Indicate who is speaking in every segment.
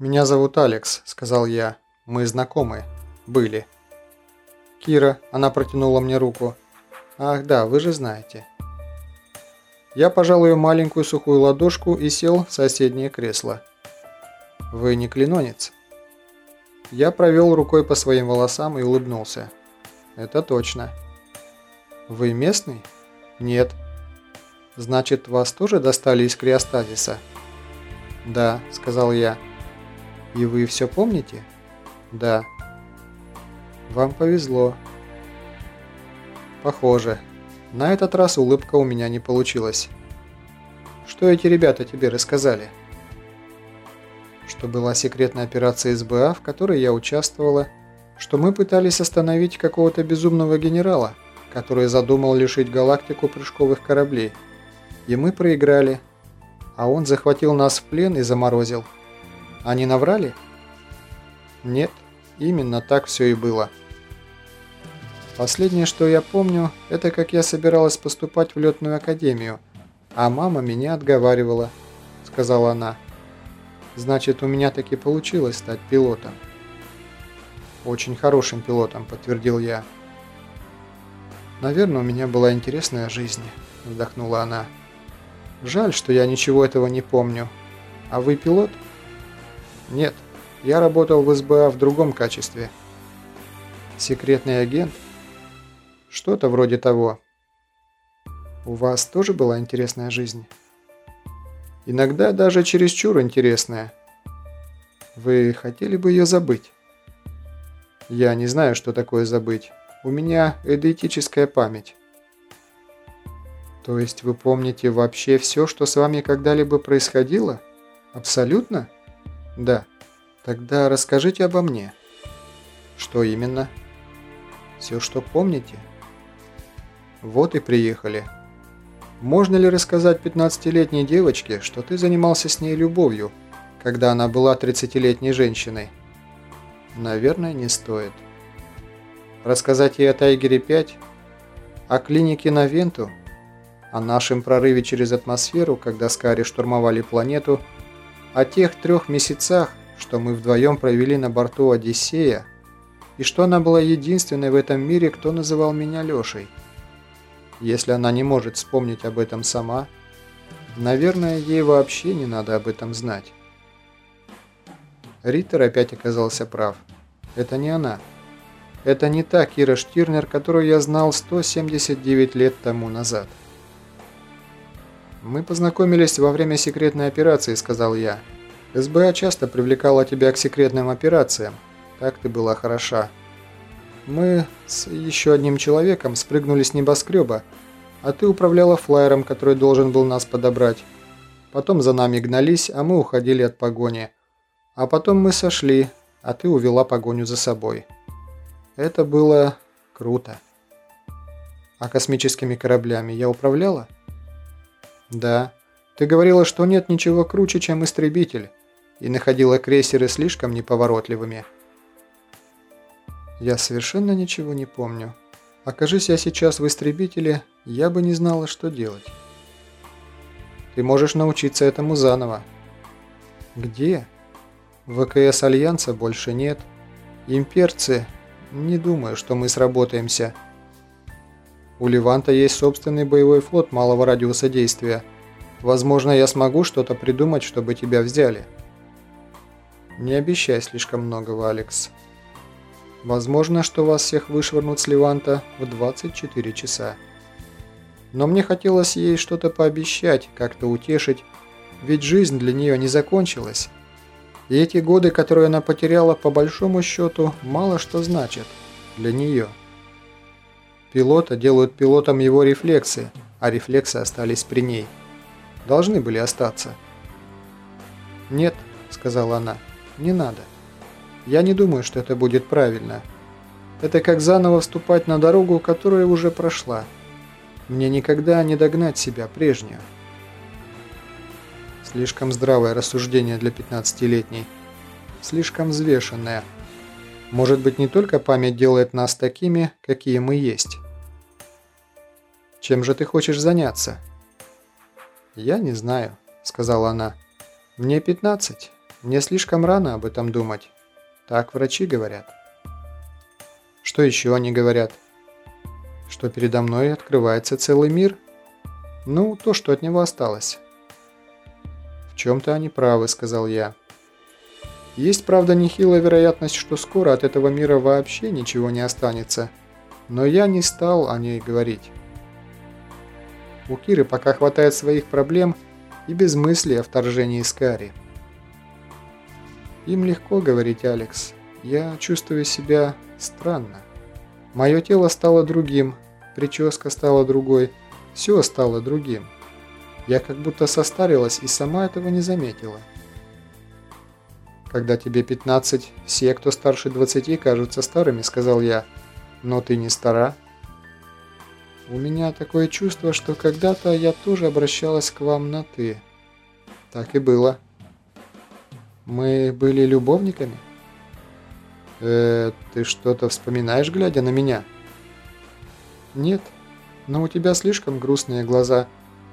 Speaker 1: «Меня зовут Алекс», — сказал я. «Мы знакомы. Были». «Кира», — она протянула мне руку. «Ах да, вы же знаете». Я пожал ее маленькую сухую ладошку и сел в соседнее кресло. «Вы не клинонец?» Я провел рукой по своим волосам и улыбнулся. «Это точно». «Вы местный?» «Нет». «Значит, вас тоже достали из криостазиса?» «Да», — сказал я. «И вы все помните?» «Да». «Вам повезло». «Похоже. На этот раз улыбка у меня не получилась. Что эти ребята тебе рассказали?» Что была секретная операция СБА, в которой я участвовала, что мы пытались остановить какого-то безумного генерала, который задумал лишить галактику прыжковых кораблей. И мы проиграли, а он захватил нас в плен и заморозил. Они наврали? Нет, именно так все и было. Последнее, что я помню, это как я собиралась поступать в летную академию, а мама меня отговаривала, сказала она. Значит, у меня таки получилось стать пилотом. Очень хорошим пилотом, подтвердил я. Наверное, у меня была интересная жизнь, вздохнула она. Жаль, что я ничего этого не помню. А вы пилот? Нет, я работал в СБА в другом качестве. Секретный агент? Что-то вроде того. У вас тоже была интересная жизнь? Иногда даже чересчур интересная. Вы хотели бы ее забыть? Я не знаю, что такое забыть. У меня эдетическая память. То есть вы помните вообще все, что с вами когда-либо происходило? Абсолютно? Да. Тогда расскажите обо мне. Что именно? Все, что помните? Вот и приехали. Можно ли рассказать 15-летней девочке, что ты занимался с ней любовью, когда она была 30-летней женщиной? Наверное, не стоит. Рассказать ей о Тайгере 5? О клинике на Венту? о нашем прорыве через атмосферу, когда Скари штурмовали планету, о тех трех месяцах, что мы вдвоем провели на борту Одиссея, и что она была единственной в этом мире, кто называл меня Лешей. Если она не может вспомнить об этом сама, наверное, ей вообще не надо об этом знать. Риттер опять оказался прав. Это не она. Это не та Кира Штирнер, которую я знал 179 лет тому назад. «Мы познакомились во время секретной операции», — сказал я. «СБА часто привлекала тебя к секретным операциям. Так ты была хороша. Мы с еще одним человеком спрыгнули с небоскреба, а ты управляла флайером, который должен был нас подобрать. Потом за нами гнались, а мы уходили от погони. А потом мы сошли, а ты увела погоню за собой. Это было круто. А космическими кораблями я управляла?» «Да. Ты говорила, что нет ничего круче, чем истребитель, и находила крейсеры слишком неповоротливыми». «Я совершенно ничего не помню. Окажись я сейчас в истребителе, я бы не знала, что делать». «Ты можешь научиться этому заново». «Где?» «ВКС Альянса больше нет. Имперцы... Не думаю, что мы сработаемся». У Леванта есть собственный боевой флот малого радиуса действия. Возможно, я смогу что-то придумать, чтобы тебя взяли. Не обещай слишком многого, Алекс. Возможно, что вас всех вышвырнут с Леванта в 24 часа. Но мне хотелось ей что-то пообещать, как-то утешить, ведь жизнь для нее не закончилась. И эти годы, которые она потеряла, по большому счету, мало что значат для нее. Пилота делают пилотом его рефлексы, а рефлексы остались при ней. Должны были остаться. «Нет», — сказала она, — «не надо. Я не думаю, что это будет правильно. Это как заново вступать на дорогу, которая уже прошла. Мне никогда не догнать себя прежнюю». Слишком здравое рассуждение для 15-летней. Слишком взвешенное. Может быть, не только память делает нас такими, какие мы есть. Чем же ты хочешь заняться?» «Я не знаю», — сказала она. «Мне 15. Мне слишком рано об этом думать. Так врачи говорят. Что еще они говорят? Что передо мной открывается целый мир? Ну, то, что от него осталось. В чем-то они правы, сказал я. Есть, правда, нехилая вероятность, что скоро от этого мира вообще ничего не останется. Но я не стал о ней говорить. У Киры пока хватает своих проблем и без мысли о вторжении Скари. Им легко говорить, Алекс. Я чувствую себя странно. Мое тело стало другим, прическа стала другой, все стало другим. Я как будто состарилась и сама этого не заметила. «Когда тебе 15, все, кто старше 20, кажутся старыми», — сказал я. «Но ты не стара». У меня такое чувство, что когда-то я тоже обращалась к вам на «ты». Так и было. Мы были любовниками? Э, ты что-то вспоминаешь, глядя на меня? Нет, но у тебя слишком грустные глаза,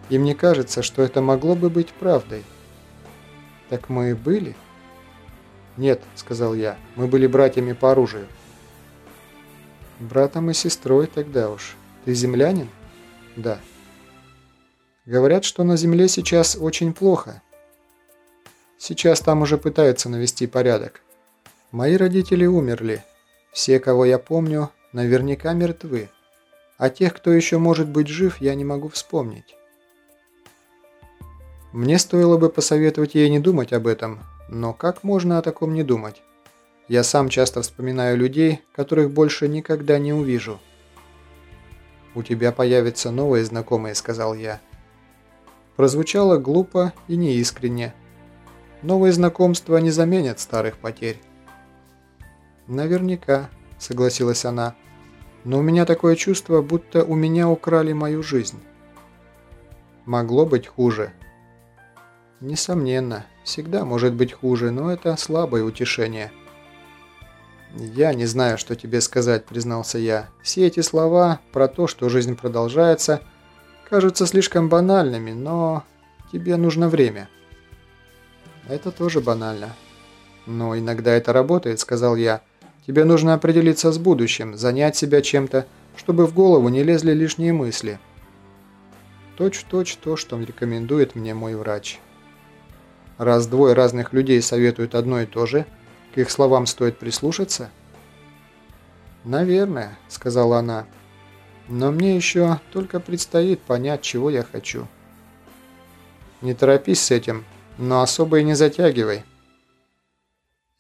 Speaker 1: и мне кажется, что это могло бы быть правдой. Так мы были? Нет, сказал я, мы были братьями по оружию. Братом и сестрой тогда уж. Ты землянин? Да. Говорят, что на земле сейчас очень плохо. Сейчас там уже пытаются навести порядок. Мои родители умерли. Все, кого я помню, наверняка мертвы. А тех, кто еще может быть жив, я не могу вспомнить. Мне стоило бы посоветовать ей не думать об этом, но как можно о таком не думать? Я сам часто вспоминаю людей, которых больше никогда не увижу. «У тебя появятся новые знакомые», — сказал я. Прозвучало глупо и неискренне. Новые знакомства не заменят старых потерь. «Наверняка», — согласилась она. «Но у меня такое чувство, будто у меня украли мою жизнь». «Могло быть хуже». «Несомненно, всегда может быть хуже, но это слабое утешение». «Я не знаю, что тебе сказать», — признался я. «Все эти слова про то, что жизнь продолжается, кажутся слишком банальными, но тебе нужно время». «Это тоже банально». «Но иногда это работает», — сказал я. «Тебе нужно определиться с будущим, занять себя чем-то, чтобы в голову не лезли лишние мысли». Точь-в-точь -точь то, что рекомендует мне мой врач. Раз двое разных людей советуют одно и то же — к их словам стоит прислушаться? «Наверное», — сказала она. «Но мне еще только предстоит понять, чего я хочу». «Не торопись с этим, но особо и не затягивай».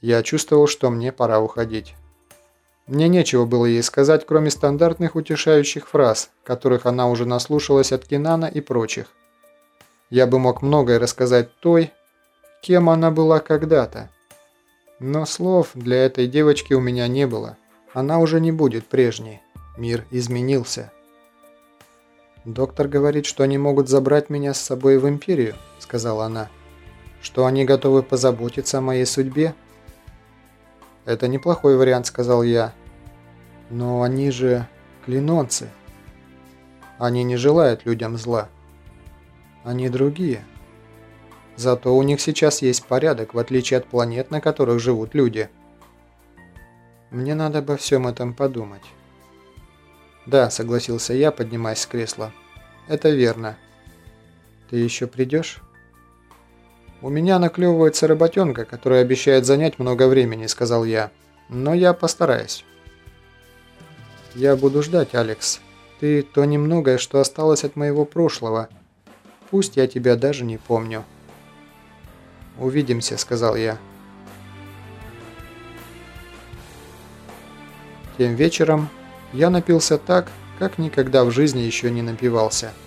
Speaker 1: Я чувствовал, что мне пора уходить. Мне нечего было ей сказать, кроме стандартных утешающих фраз, которых она уже наслушалась от Кинана и прочих. Я бы мог многое рассказать той, кем она была когда-то. Но слов для этой девочки у меня не было. Она уже не будет прежней. Мир изменился. «Доктор говорит, что они могут забрать меня с собой в Империю», — сказала она. «Что они готовы позаботиться о моей судьбе?» «Это неплохой вариант», — сказал я. «Но они же клинонцы. Они не желают людям зла. Они другие». Зато у них сейчас есть порядок, в отличие от планет, на которых живут люди. Мне надо обо всем этом подумать. Да, согласился я, поднимаясь с кресла. Это верно. Ты еще придешь? У меня наклевывается работенка, которая обещает занять много времени, сказал я. Но я постараюсь. Я буду ждать, Алекс. Ты то немногое, что осталось от моего прошлого. Пусть я тебя даже не помню. «Увидимся», — сказал я. Тем вечером я напился так, как никогда в жизни еще не напивался –